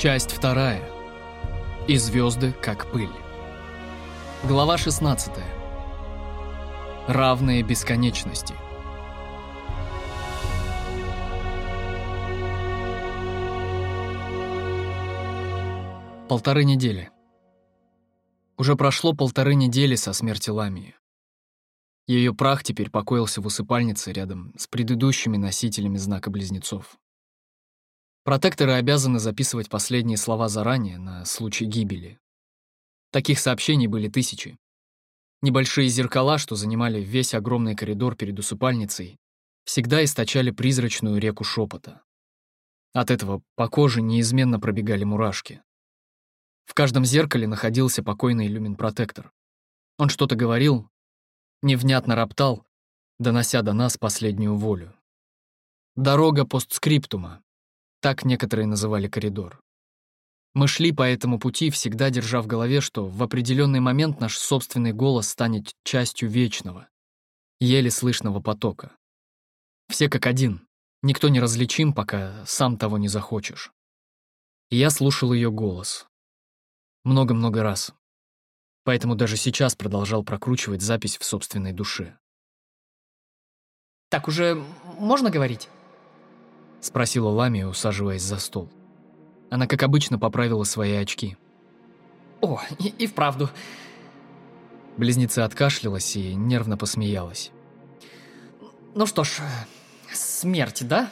Часть вторая. И звезды как пыль. Глава 16. Равные бесконечности. Полторы недели. Уже прошло полторы недели со смерти Ламии. Ее прах теперь покоился в усыпальнице рядом с предыдущими носителями знака близнецов. Протекторы обязаны записывать последние слова заранее на случай гибели. Таких сообщений были тысячи. Небольшие зеркала, что занимали весь огромный коридор перед усыпальницей, всегда источали призрачную реку шепота. От этого по коже неизменно пробегали мурашки. В каждом зеркале находился покойный люмин-протектор. Он что-то говорил, невнятно роптал, донося до нас последнюю волю. Дорога постскриптума. Так некоторые называли коридор. Мы шли по этому пути, всегда держа в голове, что в определенный момент наш собственный голос станет частью вечного, еле слышного потока. Все как один, никто не различим, пока сам того не захочешь. И я слушал ее голос. Много-много раз. Поэтому даже сейчас продолжал прокручивать запись в собственной душе. «Так уже можно говорить?» — спросила Ламия, усаживаясь за стол. Она, как обычно, поправила свои очки. «О, и, и вправду». Близнеца откашлялась и нервно посмеялась. «Ну что ж, смерть, да?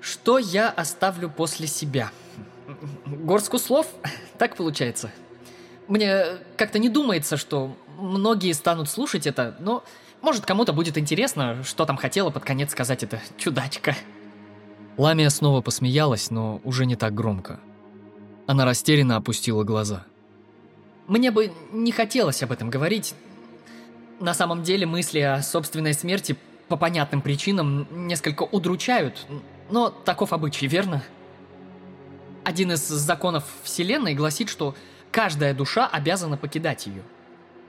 Что я оставлю после себя? Горстку слов? Так получается. Мне как-то не думается, что многие станут слушать это, но может кому-то будет интересно, что там хотела под конец сказать эта чудачка». Ламия снова посмеялась, но уже не так громко. Она растерянно опустила глаза. «Мне бы не хотелось об этом говорить. На самом деле мысли о собственной смерти по понятным причинам несколько удручают, но таков обычай, верно? Один из законов Вселенной гласит, что каждая душа обязана покидать ее.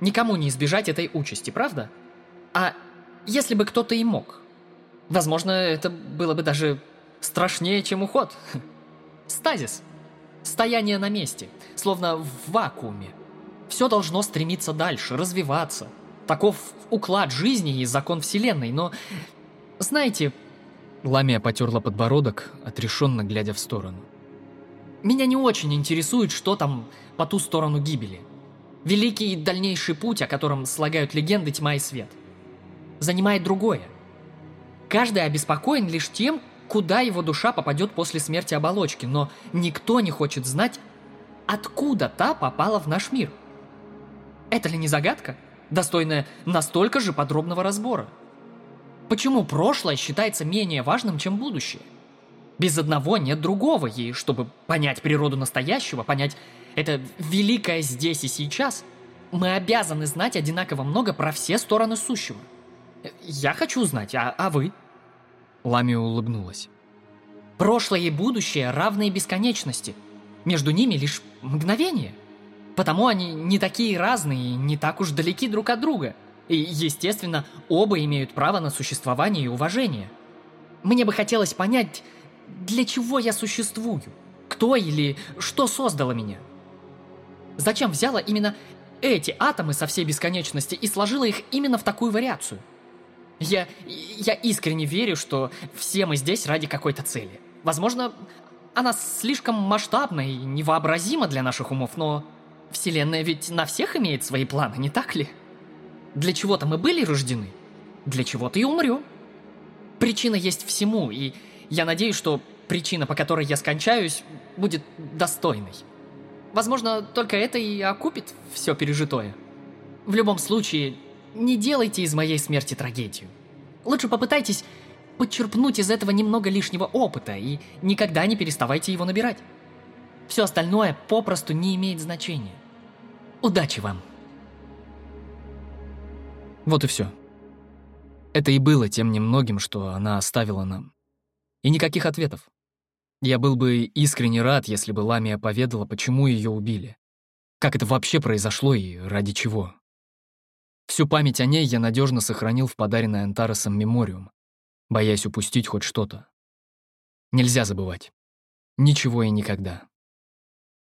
Никому не избежать этой участи, правда? А если бы кто-то и мог? Возможно, это было бы даже страшнее, чем уход. Стазис. Стояние на месте, словно в вакууме. Все должно стремиться дальше, развиваться. Таков уклад жизни и закон Вселенной, но... Знаете... Ламия потерла подбородок, отрешенно глядя в сторону. Меня не очень интересует, что там по ту сторону гибели. Великий дальнейший путь, о котором слагают легенды тьма и свет. Занимает другое. Каждый обеспокоен лишь тем, куда его душа попадет после смерти оболочки, но никто не хочет знать, откуда та попала в наш мир. Это ли не загадка, достойная настолько же подробного разбора? Почему прошлое считается менее важным, чем будущее? Без одного нет другого, и чтобы понять природу настоящего, понять это великое здесь и сейчас, мы обязаны знать одинаково много про все стороны сущего. Я хочу знать, а, а вы? Ламия улыбнулась. Прошлое и будущее равны бесконечности. Между ними лишь мгновение. Потому они не такие разные и не так уж далеки друг от друга. И, естественно, оба имеют право на существование и уважение. Мне бы хотелось понять, для чего я существую? Кто или что создало меня? Зачем взяла именно эти атомы со всей бесконечности и сложила их именно в такую вариацию? Я, я искренне верю, что все мы здесь ради какой-то цели. Возможно, она слишком масштабна и невообразима для наших умов, но Вселенная ведь на всех имеет свои планы, не так ли? Для чего-то мы были рождены, для чего-то и умрем. Причина есть всему, и я надеюсь, что причина, по которой я скончаюсь, будет достойной. Возможно, только это и окупит все пережитое. В любом случае, не делайте из моей смерти трагедию. Лучше попытайтесь подчерпнуть из этого немного лишнего опыта и никогда не переставайте его набирать. Все остальное попросту не имеет значения. Удачи вам! Вот и все. Это и было тем немногим, что она оставила нам. И никаких ответов. Я был бы искренне рад, если бы Ламия поведала, почему ее убили. Как это вообще произошло и ради чего. Всю память о ней я надежно сохранил в подаренной Антаресом мемориум, боясь упустить хоть что-то. Нельзя забывать. ничего и никогда.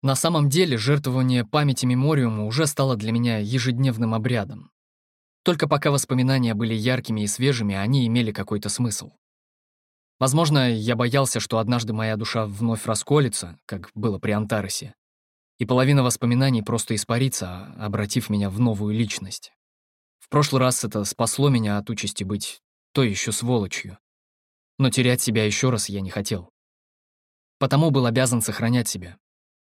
На самом деле, жертвование памяти мемориума уже стало для меня ежедневным обрядом. Только пока воспоминания были яркими и свежими, они имели какой-то смысл. Возможно, я боялся, что однажды моя душа вновь расколется, как было при Антаросе, и половина воспоминаний просто испарится, обратив меня в новую личность. Прошлый раз это спасло меня от участи быть той еще сволочью. Но терять себя еще раз я не хотел. Потому был обязан сохранять себя,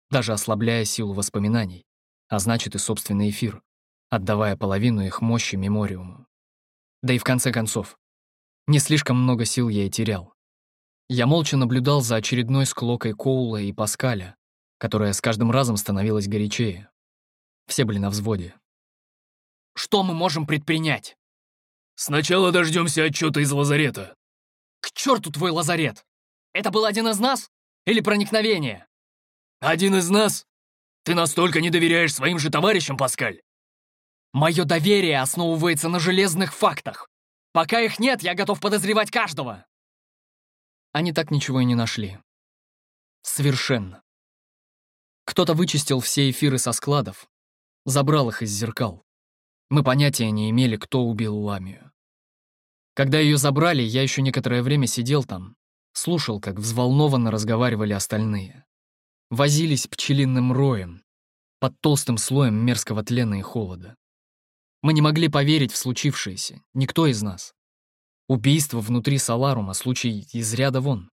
даже ослабляя силу воспоминаний, а значит и собственный эфир, отдавая половину их мощи мемориуму. Да и в конце концов, не слишком много сил я и терял. Я молча наблюдал за очередной склокой Коула и Паскаля, которая с каждым разом становилась горячее. Все были на взводе. «Что мы можем предпринять?» «Сначала дождемся отчета из лазарета». «К черту твой лазарет! Это был один из нас? Или проникновение?» «Один из нас? Ты настолько не доверяешь своим же товарищам, Паскаль?» «Мое доверие основывается на железных фактах. Пока их нет, я готов подозревать каждого!» Они так ничего и не нашли. Совершенно. Кто-то вычистил все эфиры со складов, забрал их из зеркал. Мы понятия не имели, кто убил Ламию. Когда ее забрали, я еще некоторое время сидел там, слушал, как взволнованно разговаривали остальные. Возились пчелиным роем, под толстым слоем мерзкого тлена и холода. Мы не могли поверить в случившееся, никто из нас. Убийство внутри Саларума — случай из ряда вон.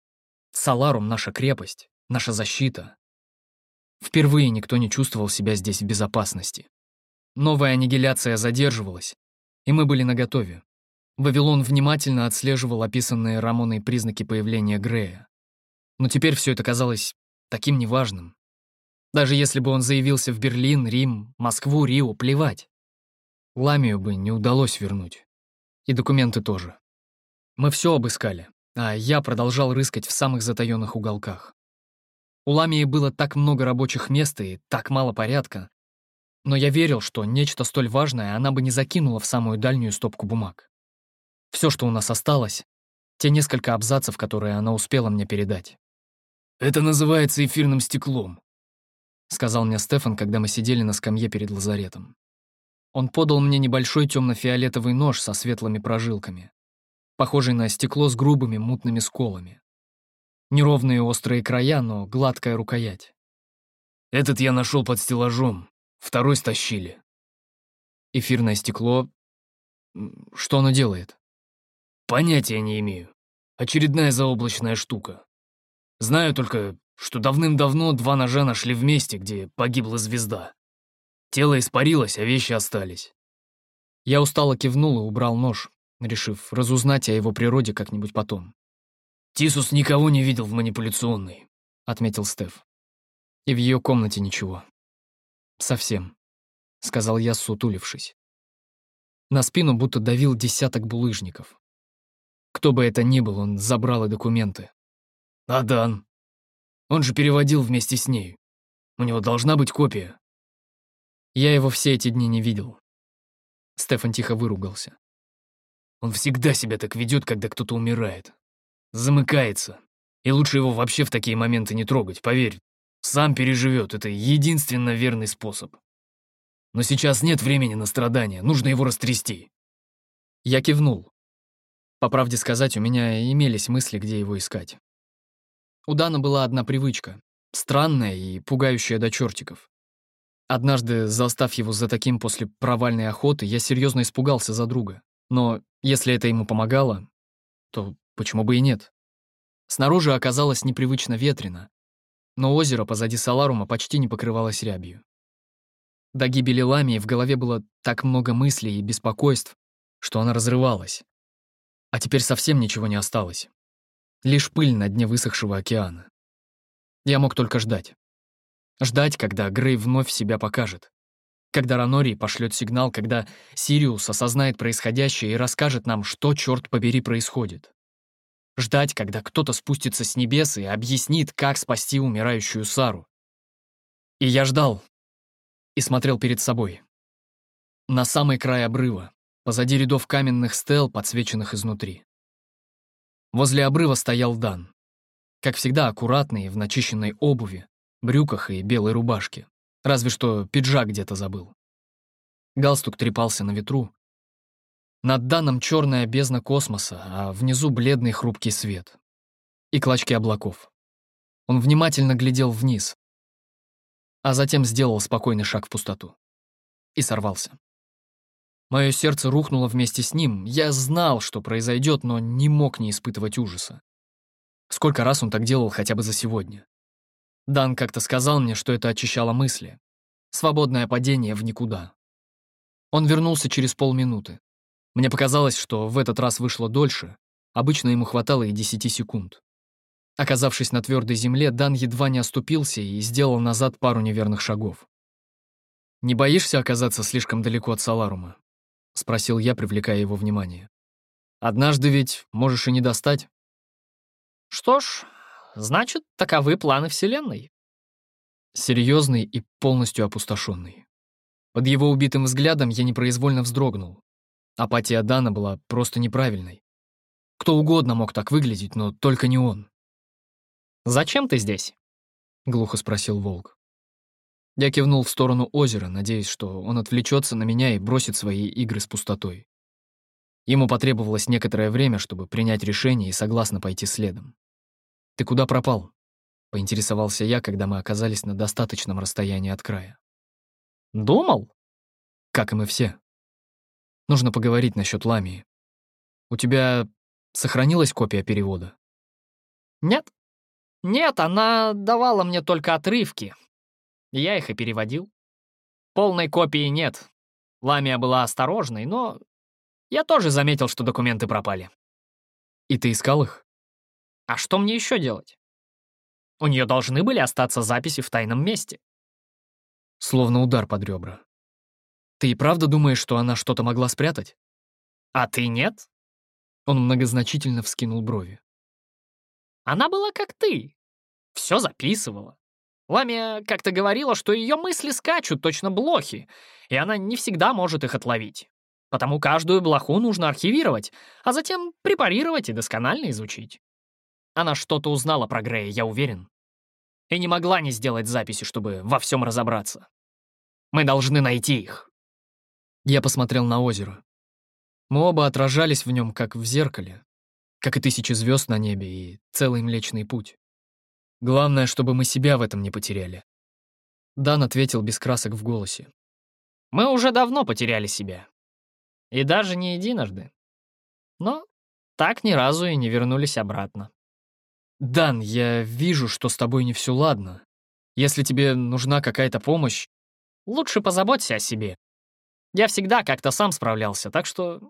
Саларум — наша крепость, наша защита. Впервые никто не чувствовал себя здесь в безопасности. Новая аннигиляция задерживалась, и мы были наготове. Вавилон внимательно отслеживал описанные Рамоной признаки появления Грея. Но теперь все это казалось таким неважным. Даже если бы он заявился в Берлин, Рим, Москву, Рио, плевать. Ламию бы не удалось вернуть. И документы тоже. Мы все обыскали, а я продолжал рыскать в самых затаённых уголках. У Ламии было так много рабочих мест и так мало порядка, но я верил, что нечто столь важное она бы не закинула в самую дальнюю стопку бумаг. Все, что у нас осталось, те несколько абзацев, которые она успела мне передать. «Это называется эфирным стеклом», — сказал мне Стефан, когда мы сидели на скамье перед лазаретом. Он подал мне небольшой темно-фиолетовый нож со светлыми прожилками похожий на стекло с грубыми мутными сколами. Неровные острые края, но гладкая рукоять. Этот я нашел под стеллажом, второй стащили. Эфирное стекло... Что оно делает? Понятия не имею. Очередная заоблачная штука. Знаю только, что давным-давно два ножа нашли в месте, где погибла звезда. Тело испарилось, а вещи остались. Я устало кивнул и убрал нож, решив разузнать о его природе как-нибудь потом. «Тисус никого не видел в манипуляционной», — отметил Стеф. «И в ее комнате ничего. Совсем», — сказал я, сутулившись. На спину будто давил десяток булыжников. Кто бы это ни был, он забрал и документы. «Адан. Он же переводил вместе с ней. У него должна быть копия». Я его все эти дни не видел. Стефан тихо выругался. Он всегда себя так ведет, когда кто-то умирает. Замыкается. И лучше его вообще в такие моменты не трогать, поверь. Сам переживет, это единственно верный способ. Но сейчас нет времени на страдания, нужно его растрясти. Я кивнул. По правде сказать, у меня имелись мысли, где его искать. У Дана была одна привычка, странная и пугающая до чертиков. Однажды, застав его за таким после провальной охоты, я серьезно испугался за друга. Но если это ему помогало, то почему бы и нет? Снаружи оказалось непривычно ветрено, но озеро позади Саларума почти не покрывалось рябью. До гибели Ламии в голове было так много мыслей и беспокойств, что она разрывалась. А теперь совсем ничего не осталось. Лишь пыль на дне высохшего океана. Я мог только ждать. Ждать, когда Грей вновь себя покажет когда Ранори пошлет сигнал, когда Сириус осознает происходящее и расскажет нам, что, черт побери, происходит. Ждать, когда кто-то спустится с небес и объяснит, как спасти умирающую Сару. И я ждал. И смотрел перед собой. На самый край обрыва, позади рядов каменных стел, подсвеченных изнутри. Возле обрыва стоял Дан. Как всегда, аккуратный, в начищенной обуви, брюках и белой рубашке. Разве что пиджак где-то забыл. Галстук трепался на ветру. Над Даном черная бездна космоса, а внизу бледный хрупкий свет. И клочки облаков. Он внимательно глядел вниз, а затем сделал спокойный шаг в пустоту. И сорвался. Мое сердце рухнуло вместе с ним. Я знал, что произойдет, но не мог не испытывать ужаса. Сколько раз он так делал хотя бы за сегодня? Дан как-то сказал мне, что это очищало мысли. Свободное падение в никуда. Он вернулся через полминуты. Мне показалось, что в этот раз вышло дольше. Обычно ему хватало и десяти секунд. Оказавшись на твердой земле, Дан едва не оступился и сделал назад пару неверных шагов. «Не боишься оказаться слишком далеко от Саларума?» — спросил я, привлекая его внимание. «Однажды ведь можешь и не достать». «Что ж, значит, таковы планы Вселенной». Серьезный и полностью опустошенный. Под его убитым взглядом я непроизвольно вздрогнул. Апатия Дана была просто неправильной. Кто угодно мог так выглядеть, но только не он. «Зачем ты здесь?» — глухо спросил волк. Я кивнул в сторону озера, надеясь, что он отвлечется на меня и бросит свои игры с пустотой. Ему потребовалось некоторое время, чтобы принять решение и согласно пойти следом. «Ты куда пропал?» — поинтересовался я, когда мы оказались на достаточном расстоянии от края. «Думал?» «Как и мы все. Нужно поговорить насчет Ламии. У тебя сохранилась копия перевода?» «Нет», нет, она давала мне только отрывки. Я их и переводил. Полной копии нет. Ламия была осторожной, но я тоже заметил, что документы пропали. И ты искал их? А что мне еще делать? У нее должны были остаться записи в тайном месте. Словно удар под ребра. Ты и правда думаешь, что она что-то могла спрятать? А ты нет? Он многозначительно вскинул брови. Она была как ты. Все записывала. Ламия как-то говорила, что ее мысли скачут точно блохи, и она не всегда может их отловить. Потому каждую блоху нужно архивировать, а затем препарировать и досконально изучить. Она что-то узнала про Грея, я уверен. И не могла не сделать записи, чтобы во всем разобраться. Мы должны найти их. Я посмотрел на озеро. Мы оба отражались в нем, как в зеркале, как и тысячи звезд на небе и целый Млечный Путь. Главное, чтобы мы себя в этом не потеряли. Дан ответил без красок в голосе. Мы уже давно потеряли себя. И даже не единожды. Но так ни разу и не вернулись обратно. «Дан, я вижу, что с тобой не все ладно. Если тебе нужна какая-то помощь...» «Лучше позаботься о себе. Я всегда как-то сам справлялся, так что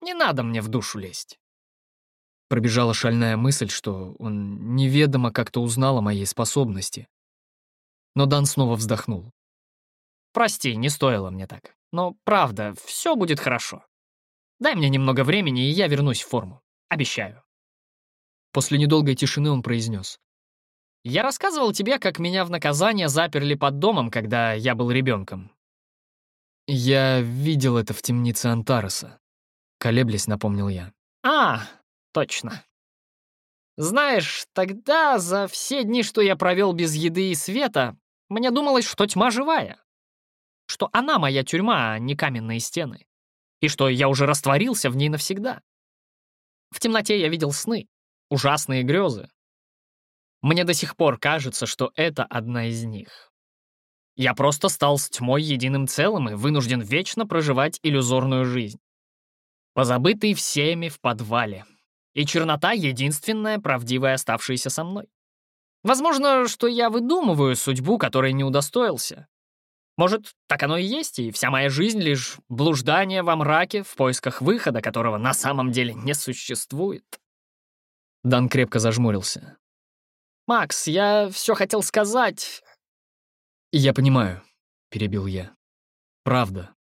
не надо мне в душу лезть». Пробежала шальная мысль, что он неведомо как-то узнал о моей способности. Но Дан снова вздохнул. «Прости, не стоило мне так. Но правда, все будет хорошо. Дай мне немного времени, и я вернусь в форму. Обещаю». После недолгой тишины он произнес. «Я рассказывал тебе, как меня в наказание заперли под домом, когда я был ребенком. «Я видел это в темнице Антареса», — колеблясь напомнил я. «А, Точно. Знаешь, тогда за все дни, что я провел без еды и света, мне думалось, что тьма живая. Что она моя тюрьма, а не каменные стены. И что я уже растворился в ней навсегда. В темноте я видел сны, ужасные грезы. Мне до сих пор кажется, что это одна из них. Я просто стал с тьмой единым целым и вынужден вечно проживать иллюзорную жизнь. Позабытый всеми в подвале, и чернота — единственная правдивая оставшаяся со мной. Возможно, что я выдумываю судьбу, которой не удостоился. Может, так оно и есть, и вся моя жизнь — лишь блуждание во мраке в поисках выхода, которого на самом деле не существует. Дан крепко зажмурился. «Макс, я все хотел сказать...» «Я понимаю», — перебил я. «Правда.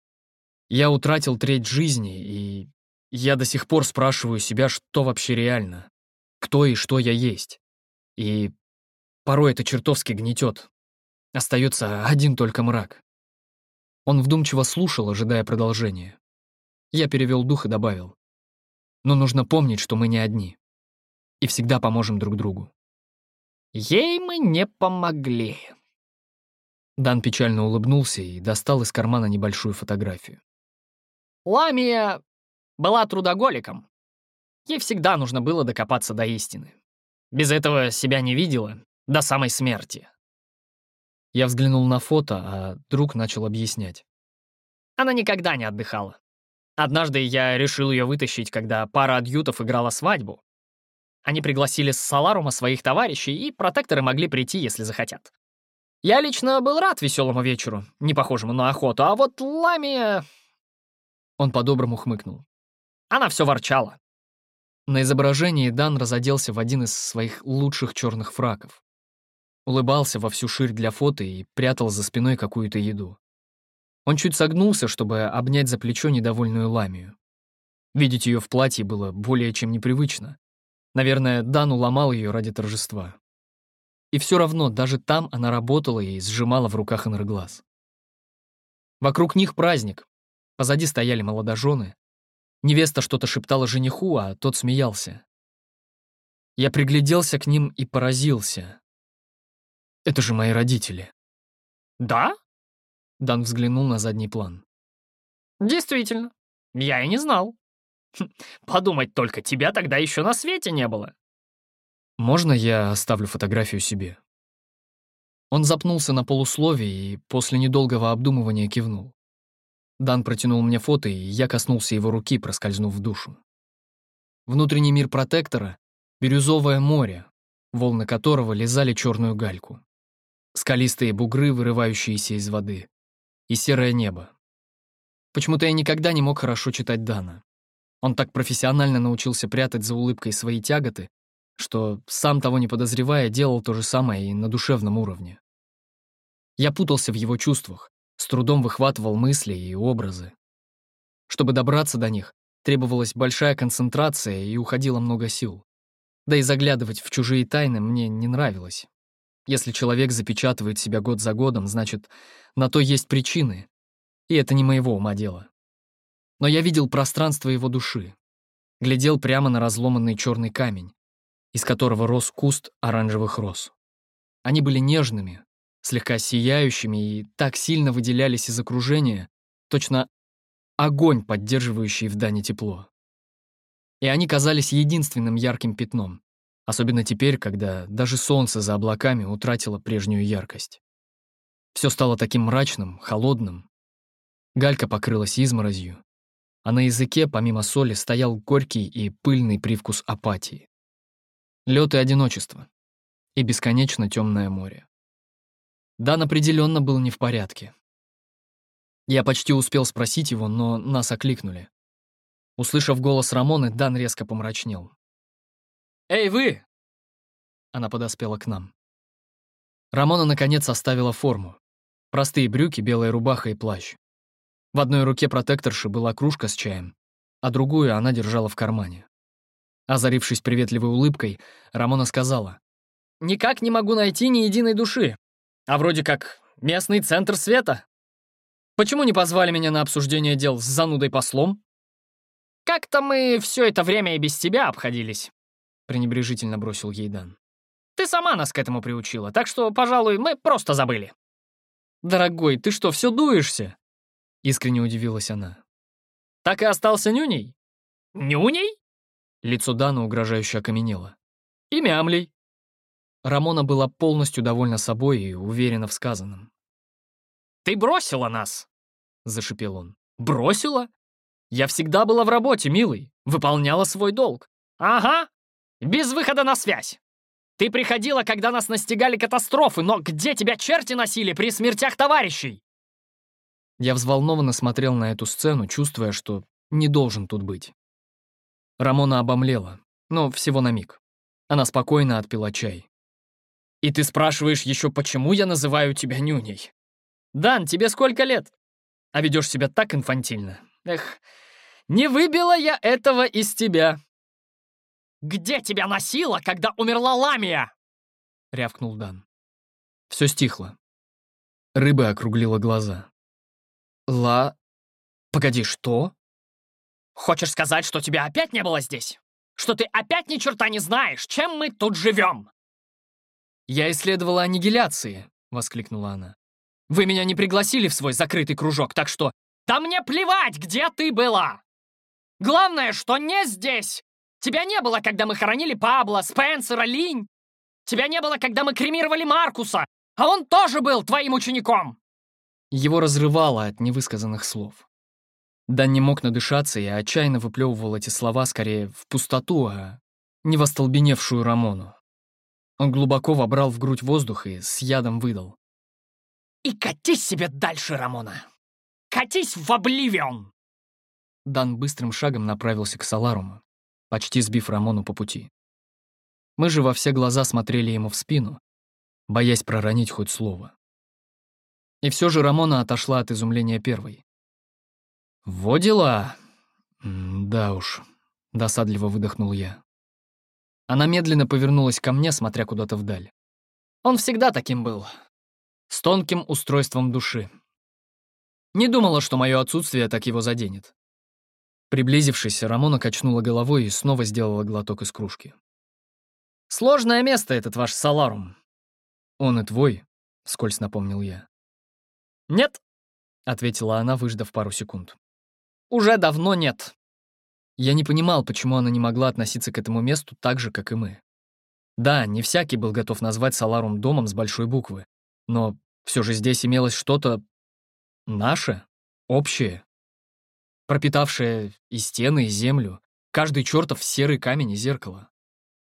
Я утратил треть жизни, и я до сих пор спрашиваю себя, что вообще реально, кто и что я есть. И порой это чертовски гнетет. Остается один только мрак. Он вдумчиво слушал, ожидая продолжения. Я перевел дух и добавил. Но нужно помнить, что мы не одни. И всегда поможем друг другу. Ей мы не помогли. Дан печально улыбнулся и достал из кармана небольшую фотографию. Ламия была трудоголиком. Ей всегда нужно было докопаться до истины. Без этого себя не видела до самой смерти. Я взглянул на фото, а друг начал объяснять. Она никогда не отдыхала. Однажды я решил ее вытащить, когда пара адъютов играла свадьбу. Они пригласили с Саларума своих товарищей, и протекторы могли прийти, если захотят. Я лично был рад веселому вечеру, не похожему на охоту, а вот Ламия... Он по-доброму хмыкнул. Она все ворчала. На изображении Дан разоделся в один из своих лучших черных фраков. Улыбался во всю ширь для фото и прятал за спиной какую-то еду. Он чуть согнулся, чтобы обнять за плечо недовольную ламию. Видеть ее в платье было более чем непривычно. Наверное, Дан уломал ее ради торжества. И все равно даже там она работала и сжимала в руках энерглаз. Вокруг них праздник. Позади стояли молодожены. Невеста что-то шептала жениху, а тот смеялся. Я пригляделся к ним и поразился. Это же мои родители. «Да?» Дан взглянул на задний план. «Действительно. Я и не знал. Хм, подумать только, тебя тогда еще на свете не было». «Можно я оставлю фотографию себе?» Он запнулся на полусловие и после недолгого обдумывания кивнул. Дан протянул мне фото, и я коснулся его руки, проскользнув в душу. Внутренний мир протектора — бирюзовое море, волны которого лизали черную гальку. Скалистые бугры, вырывающиеся из воды и серое небо. Почему-то я никогда не мог хорошо читать Дана. Он так профессионально научился прятать за улыбкой свои тяготы, что, сам того не подозревая, делал то же самое и на душевном уровне. Я путался в его чувствах, с трудом выхватывал мысли и образы. Чтобы добраться до них, требовалась большая концентрация и уходило много сил. Да и заглядывать в чужие тайны мне не нравилось. Если человек запечатывает себя год за годом, значит, на то есть причины, и это не моего ума дело. Но я видел пространство его души, глядел прямо на разломанный черный камень, из которого рос куст оранжевых роз. Они были нежными, слегка сияющими и так сильно выделялись из окружения, точно огонь, поддерживающий в Дане тепло. И они казались единственным ярким пятном, Особенно теперь, когда даже солнце за облаками утратило прежнюю яркость. Все стало таким мрачным, холодным. Галька покрылась изморозью, а на языке, помимо соли, стоял горький и пыльный привкус апатии. Лед и одиночество. И бесконечно темное море. Дан определенно был не в порядке. Я почти успел спросить его, но нас окликнули. Услышав голос Рамоны, Дан резко помрачнел. «Эй, вы!» Она подоспела к нам. Рамона, наконец, оставила форму. Простые брюки, белая рубаха и плащ. В одной руке протекторши была кружка с чаем, а другую она держала в кармане. Озарившись приветливой улыбкой, Рамона сказала. «Никак не могу найти ни единой души. А вроде как местный центр света. Почему не позвали меня на обсуждение дел с занудой-послом? Как-то мы все это время и без тебя обходились пренебрежительно бросил ей Дан. «Ты сама нас к этому приучила, так что, пожалуй, мы просто забыли». «Дорогой, ты что, все дуешься?» Искренне удивилась она. «Так и остался нюней?» «Нюней?» Лицо Дана угрожающе окаменело. «И мямлей». Рамона была полностью довольна собой и уверена в сказанном. «Ты бросила нас!» — зашипел он. «Бросила? Я всегда была в работе, милый, выполняла свой долг. Ага, без выхода на связь. Ты приходила, когда нас настигали катастрофы, но где тебя черти носили при смертях товарищей?» Я взволнованно смотрел на эту сцену, чувствуя, что не должен тут быть. Рамона обомлела, но всего на миг. Она спокойно отпила чай. «И ты спрашиваешь еще, почему я называю тебя нюней? Дан, тебе сколько лет? А ведешь себя так инфантильно. Эх, не выбила я этого из тебя. «Где тебя носило, когда умерла Ламия?» — рявкнул Дан. Все стихло. Рыба округлила глаза. «Ла... Погоди, что?» «Хочешь сказать, что тебя опять не было здесь? Что ты опять ни черта не знаешь, чем мы тут живем?» «Я исследовала аннигиляции», — воскликнула она. «Вы меня не пригласили в свой закрытый кружок, так что...» «Да мне плевать, где ты была! Главное, что не здесь! Тебя не было, когда мы хоронили Пабло, Спенсера, Линь! Тебя не было, когда мы кремировали Маркуса, а он тоже был твоим учеником!» Его разрывало от невысказанных слов. Дан не мог надышаться и отчаянно выплевывал эти слова скорее в пустоту, а не в остолбеневшую Рамону. Он глубоко вобрал в грудь воздух и с ядом выдал. «И катись себе дальше, Рамона! Катись в обливион!» Дан быстрым шагом направился к Саларуму, почти сбив Рамону по пути. Мы же во все глаза смотрели ему в спину, боясь проронить хоть слово. И все же Рамона отошла от изумления первой. «Во дела!» «Да уж», — досадливо выдохнул я. Она медленно повернулась ко мне, смотря куда-то вдаль. Он всегда таким был. С тонким устройством души. Не думала, что мое отсутствие так его заденет. Приблизившись, Рамона качнула головой и снова сделала глоток из кружки. «Сложное место этот ваш Саларум». «Он и твой», — скользь напомнил я. «Нет», — ответила она, выждав пару секунд. «Уже давно нет». Я не понимал, почему она не могла относиться к этому месту так же, как и мы. Да, не всякий был готов назвать Саларум домом с большой буквы, но все же здесь имелось что-то наше, общее, пропитавшее и стены, и землю, каждый чертов серый камень и зеркало.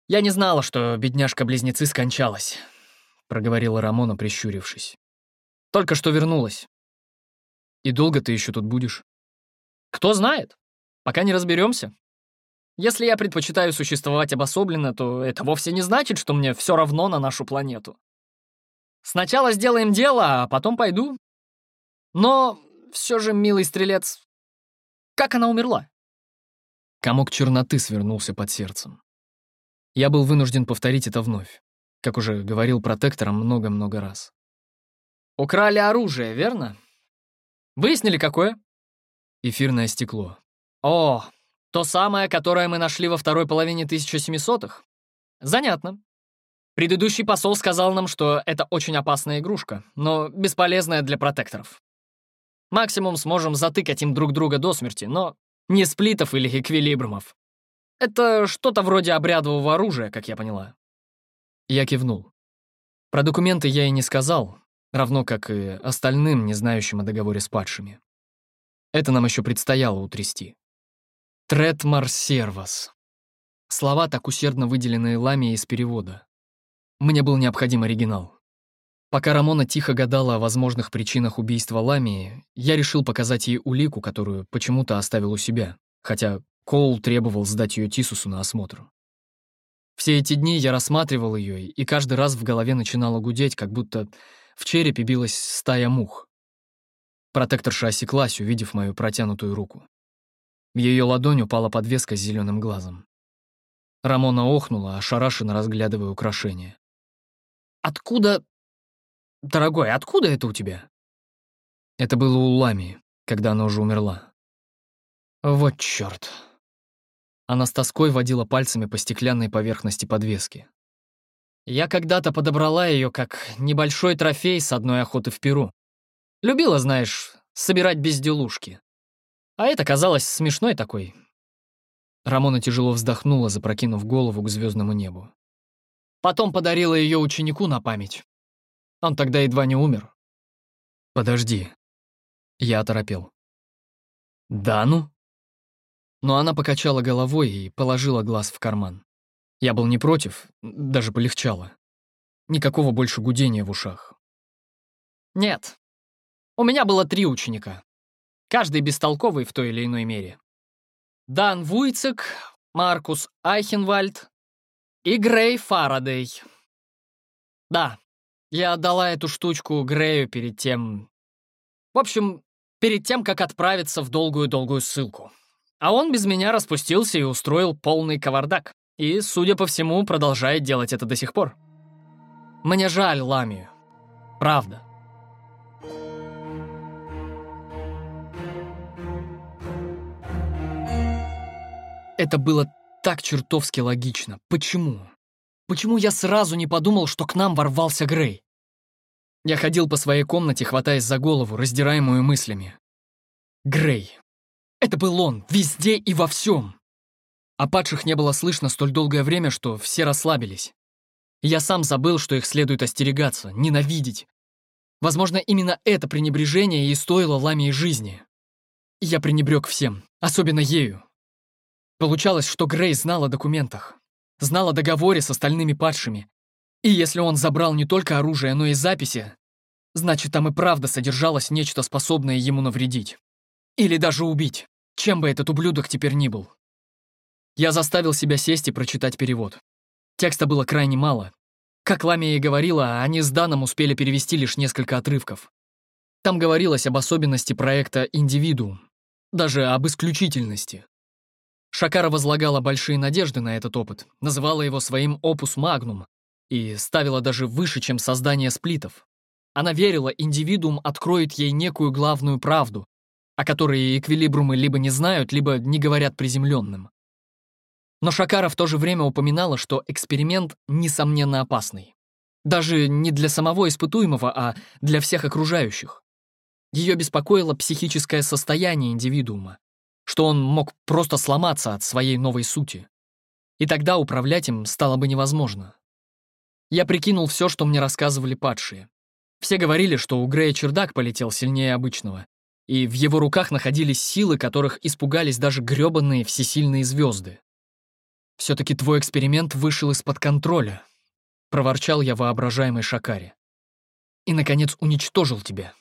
«Я не знала, что бедняжка-близнецы скончалась», — проговорила Рамона, прищурившись. «Только что вернулась. И долго ты еще тут будешь?» «Кто знает?» Пока не разберемся. Если я предпочитаю существовать обособленно, то это вовсе не значит, что мне все равно на нашу планету. Сначала сделаем дело, а потом пойду. Но все же, милый стрелец, как она умерла? Комок черноты свернулся под сердцем. Я был вынужден повторить это вновь, как уже говорил протектором много-много раз. Украли оружие, верно? Выяснили, какое? Эфирное стекло. О, то самое, которое мы нашли во второй половине 1700-х? Занятно. Предыдущий посол сказал нам, что это очень опасная игрушка, но бесполезная для протекторов. Максимум сможем затыкать им друг друга до смерти, но не сплитов или эквилибрумов. Это что-то вроде обрядового оружия, как я поняла. Я кивнул. Про документы я и не сказал, равно как и остальным, не знающим о договоре с падшими. Это нам еще предстояло утрясти. Третмар сервас. Слова, так усердно выделенные Лами из перевода. Мне был необходим оригинал. Пока Рамона тихо гадала о возможных причинах убийства Ламии, я решил показать ей улику, которую почему-то оставил у себя, хотя Коул требовал сдать ее Тисусу на осмотр. Все эти дни я рассматривал ее, и каждый раз в голове начинало гудеть, как будто в черепе билась стая мух. Протекторша осеклась, увидев мою протянутую руку. В ее ладонь упала подвеска с зеленым глазом. Рамона охнула, ошарашенно разглядывая украшение. «Откуда... Дорогой, откуда это у тебя?» Это было у Лами, когда она уже умерла. Вот чёрт. Она с тоской водила пальцами по стеклянной поверхности подвески. Я когда-то подобрала ее как небольшой трофей с одной охоты в Перу. Любила, знаешь, собирать безделушки. А это казалось смешной такой. Рамона тяжело вздохнула, запрокинув голову к звездному небу. Потом подарила ее ученику на память. Он тогда едва не умер. «Подожди». Я оторопел. «Да ну?» Но она покачала головой и положила глаз в карман. Я был не против, даже полегчало. Никакого больше гудения в ушах. «Нет. У меня было три ученика. Каждый бестолковый в той или иной мере. Дан Вуйцек, Маркус Айхенвальд и Грей Фарадей. Да, я отдала эту штучку Грею перед тем... В общем, перед тем, как отправиться в долгую-долгую ссылку. А он без меня распустился и устроил полный кавардак. И, судя по всему, продолжает делать это до сих пор. Мне жаль Ламию. Правда. Это было так чертовски логично. Почему? Почему я сразу не подумал, что к нам ворвался Грей? Я ходил по своей комнате, хватаясь за голову, раздираемую мыслями. Грей. Это был он, везде и во всем. О падших не было слышно столь долгое время, что все расслабились. Я сам забыл, что их следует остерегаться, ненавидеть. Возможно, именно это пренебрежение и стоило Ламии жизни. Я пренебрег всем, особенно ею. Получалось, что Грей знал о документах, знал о договоре с остальными падшими. И если он забрал не только оружие, но и записи, значит, там и правда содержалось нечто, способное ему навредить. Или даже убить, чем бы этот ублюдок теперь ни был. Я заставил себя сесть и прочитать перевод. Текста было крайне мало. Как Ламия и говорила, они с Даном успели перевести лишь несколько отрывков. Там говорилось об особенности проекта «Индивидуум», даже об исключительности. Шакара возлагала большие надежды на этот опыт, называла его своим «опус магнум» и ставила даже выше, чем создание сплитов. Она верила, индивидуум откроет ей некую главную правду, о которой эквилибрумы либо не знают, либо не говорят приземленным. Но Шакара в то же время упоминала, что эксперимент несомненно опасный. Даже не для самого испытуемого, а для всех окружающих. Ее беспокоило психическое состояние индивидуума что он мог просто сломаться от своей новой сути. И тогда управлять им стало бы невозможно. Я прикинул все, что мне рассказывали падшие. Все говорили, что у Грея чердак полетел сильнее обычного, и в его руках находились силы, которых испугались даже грёбаные всесильные звезды. «Все-таки твой эксперимент вышел из-под контроля», — проворчал я воображаемой Шакаре. «И, наконец, уничтожил тебя».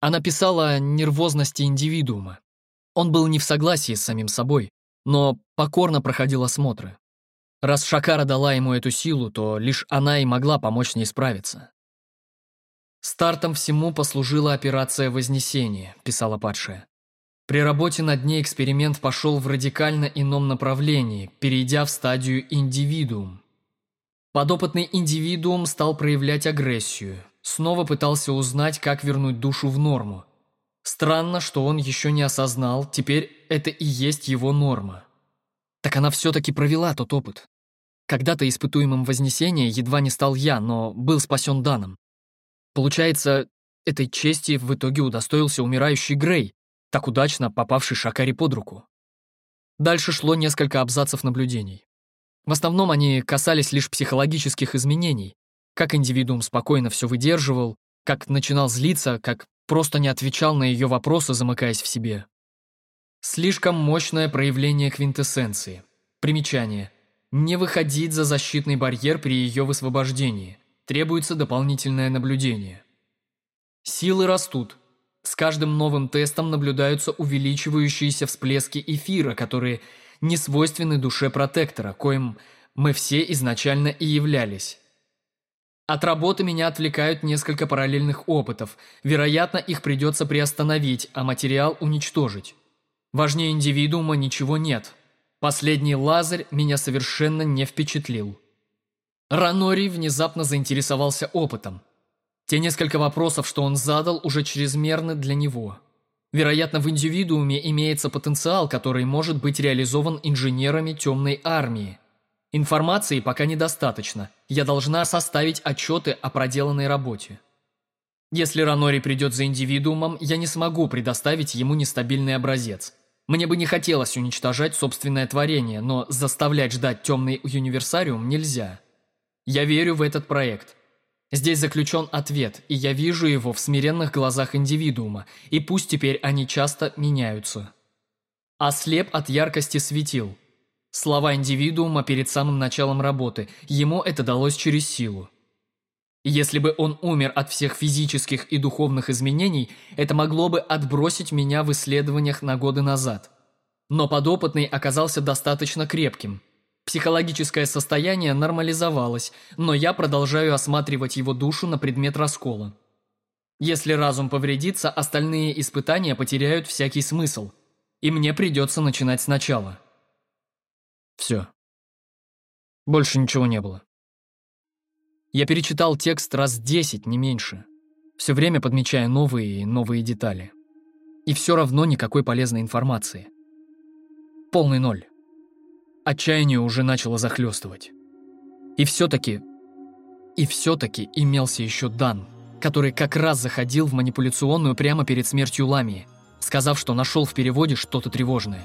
Она писала о нервозности индивидуума, он был не в согласии с самим собой, но покорно проходил осмотры. Раз Шакара дала ему эту силу, то лишь она и могла помочь ней справиться. «Стартом всему послужила операция Вознесения», — писала падшая. При работе над ней эксперимент пошел в радикально ином направлении, перейдя в стадию индивидуум. Подопытный индивидуум стал проявлять агрессию, снова пытался узнать, как вернуть душу в норму, Странно, что он еще не осознал, теперь это и есть его норма. Так она все-таки провела тот опыт. Когда-то испытуемым Вознесения едва не стал я, но был спасен Даном. Получается, этой чести в итоге удостоился умирающий Грей, так удачно попавший Шакари под руку. Дальше шло несколько абзацев наблюдений. В основном они касались лишь психологических изменений, как индивидуум спокойно все выдерживал, как начинал злиться, как просто не отвечал на ее вопросы, замыкаясь в себе. Слишком мощное проявление квинтэссенции. Примечание. Не выходить за защитный барьер при ее высвобождении. Требуется дополнительное наблюдение. Силы растут. С каждым новым тестом наблюдаются увеличивающиеся всплески эфира, которые не свойственны душе протектора, коим мы все изначально и являлись. От работы меня отвлекают несколько параллельных опытов. Вероятно, их придется приостановить, а материал уничтожить. Важнее индивидуума ничего нет. Последний лазарь меня совершенно не впечатлил. Ранори внезапно заинтересовался опытом. Те несколько вопросов, что он задал, уже чрезмерны для него. Вероятно, в индивидууме имеется потенциал, который может быть реализован инженерами темной армии – Информации пока недостаточно. Я должна составить отчеты о проделанной работе. Если Ранори придет за индивидуумом, я не смогу предоставить ему нестабильный образец. Мне бы не хотелось уничтожать собственное творение, но заставлять ждать темный универсариум нельзя. Я верю в этот проект. Здесь заключен ответ, и я вижу его в смиренных глазах индивидуума, и пусть теперь они часто меняются. Ослеп от яркости светил – Слова индивидуума перед самым началом работы. Ему это далось через силу. Если бы он умер от всех физических и духовных изменений, это могло бы отбросить меня в исследованиях на годы назад. Но подопытный оказался достаточно крепким. Психологическое состояние нормализовалось, но я продолжаю осматривать его душу на предмет раскола. Если разум повредится, остальные испытания потеряют всякий смысл, и мне придется начинать сначала. Все. Больше ничего не было. Я перечитал текст раз десять, не меньше, все время подмечая новые и новые детали. И все равно никакой полезной информации. Полный ноль. Отчаяние уже начало захлестывать. И все-таки... И все-таки имелся еще Дан, который как раз заходил в манипуляционную прямо перед смертью Ламии, сказав, что нашел в переводе что-то тревожное.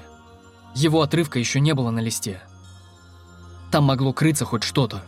Его отрывка еще не было на листе. Там могло крыться хоть что-то.